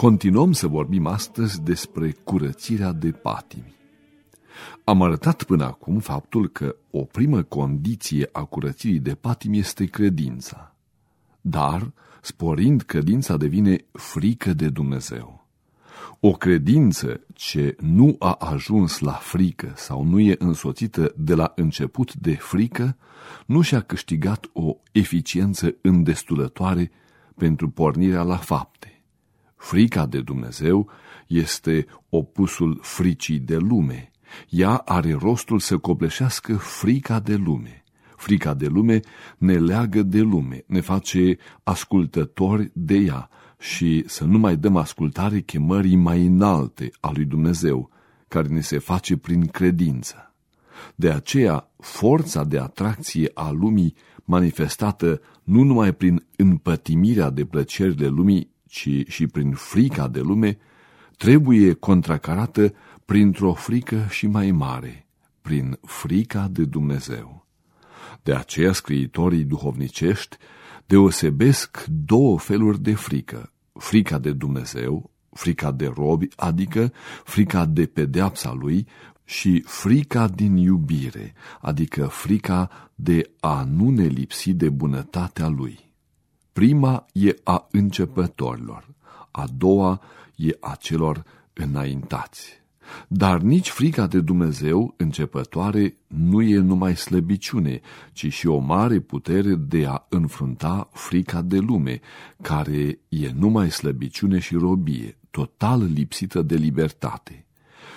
Continuăm să vorbim astăzi despre curățirea de patimi. Am arătat până acum faptul că o primă condiție a curățirii de patimi este credința. Dar, sporind credința, devine frică de Dumnezeu. O credință ce nu a ajuns la frică sau nu e însoțită de la început de frică, nu și-a câștigat o eficiență îndestulătoare pentru pornirea la fapte. Frica de Dumnezeu este opusul fricii de lume. Ea are rostul să copleșească frica de lume. Frica de lume ne leagă de lume, ne face ascultători de ea și să nu mai dăm ascultare chemării mai înalte a lui Dumnezeu, care ne se face prin credință. De aceea, forța de atracție a lumii manifestată nu numai prin împătimirea de plăcerile lumii, ci și prin frica de lume, trebuie contracarată printr-o frică și mai mare, prin frica de Dumnezeu. De aceea scriitorii duhovnicești deosebesc două feluri de frică, frica de Dumnezeu, frica de robi, adică frica de pedeapsa lui, și frica din iubire, adică frica de a nu ne lipsi de bunătatea lui. Prima e a începătorilor, a doua e a celor înaintați. Dar nici frica de Dumnezeu începătoare nu e numai slăbiciune, ci și o mare putere de a înfrunta frica de lume, care e numai slăbiciune și robie, total lipsită de libertate.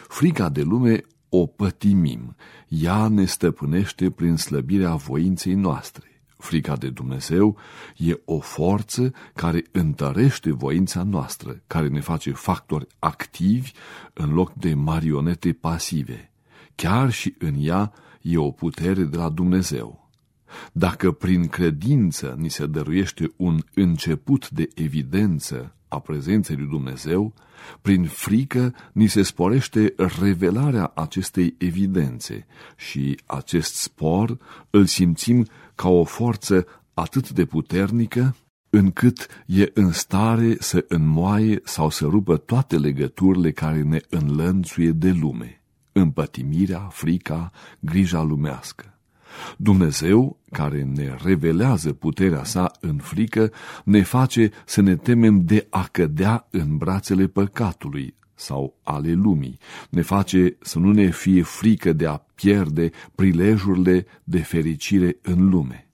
Frica de lume o pătimim, ea ne stăpânește prin slăbirea voinței noastre. Frica de Dumnezeu e o forță care întărește voința noastră, care ne face factori activi în loc de marionete pasive. Chiar și în ea e o putere de la Dumnezeu. Dacă prin credință ni se dăruiește un început de evidență a prezenței lui Dumnezeu, prin frică ni se sporește revelarea acestei evidențe și acest spor îl simțim ca o forță atât de puternică încât e în stare să înmoaie sau să rupă toate legăturile care ne înlănțuie de lume, împătimirea, frica, grija lumească. Dumnezeu, care ne revelează puterea sa în frică, ne face să ne temem de a cădea în brațele păcatului sau ale lumii. Ne face să nu ne fie frică de a pierde prilejurile de fericire în lume.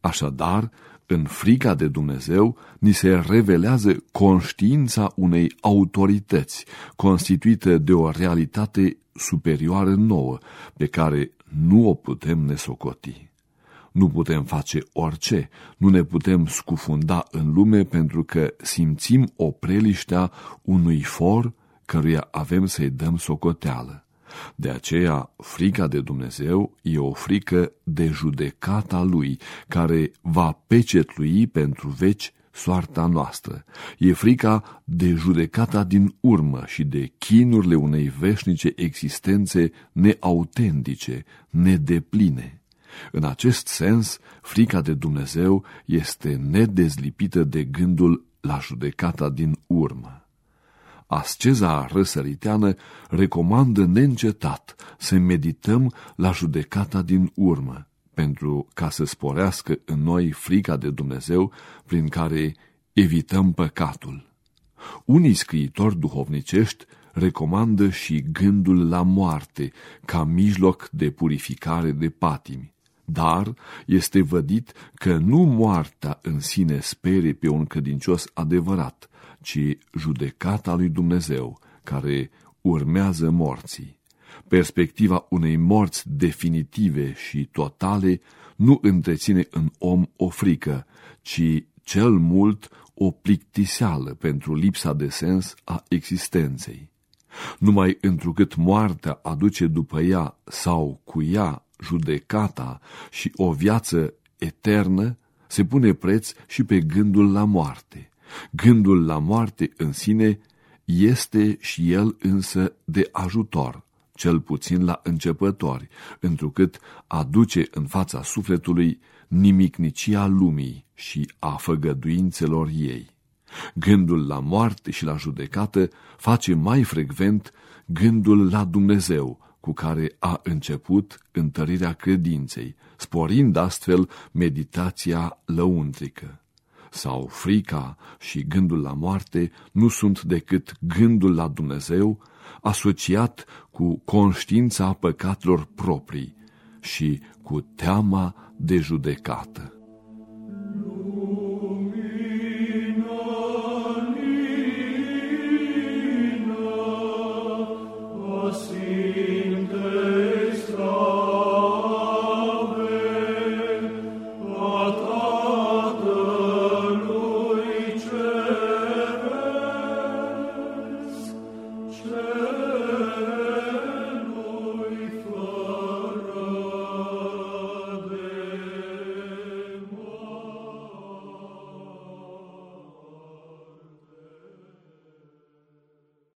Așadar, în frica de Dumnezeu, ni se revelează conștiința unei autorități, constituită de o realitate superioară nouă, pe care nu o putem nesocoti. Nu putem face orice, nu ne putem scufunda în lume pentru că simțim o preliștea unui for căruia avem să-i dăm socoteală. De aceea, frica de Dumnezeu e o frică de judecata Lui, care va pecetlui pentru veci soarta noastră. E frica de judecata din urmă și de chinurile unei veșnice existențe neautentice, nedepline. În acest sens, frica de Dumnezeu este nedezlipită de gândul la judecata din urmă. Asceza răsăriteană recomandă neîncetat să medităm la judecata din urmă, pentru ca să sporească în noi frica de Dumnezeu prin care evităm păcatul. Unii scriitori duhovnicești recomandă și gândul la moarte ca mijloc de purificare de patimi, dar este vădit că nu moartea în sine spere pe un credincios adevărat, ci judecata lui Dumnezeu, care urmează morții. Perspectiva unei morți definitive și totale nu întreține în om o frică, ci cel mult o plictiseală pentru lipsa de sens a existenței. Numai întrucât moartea aduce după ea sau cu ea judecata și o viață eternă, se pune preț și pe gândul la moarte. Gândul la moarte în sine este și el însă de ajutor, cel puțin la începători, întrucât aduce în fața sufletului nimicnicia lumii și a făgăduințelor ei. Gândul la moarte și la judecată face mai frecvent gândul la Dumnezeu, cu care a început întărirea credinței, sporind astfel meditația lăuntrică. Sau frica și gândul la moarte nu sunt decât gândul la Dumnezeu, asociat cu conștiința păcatelor proprii și cu teama de judecată.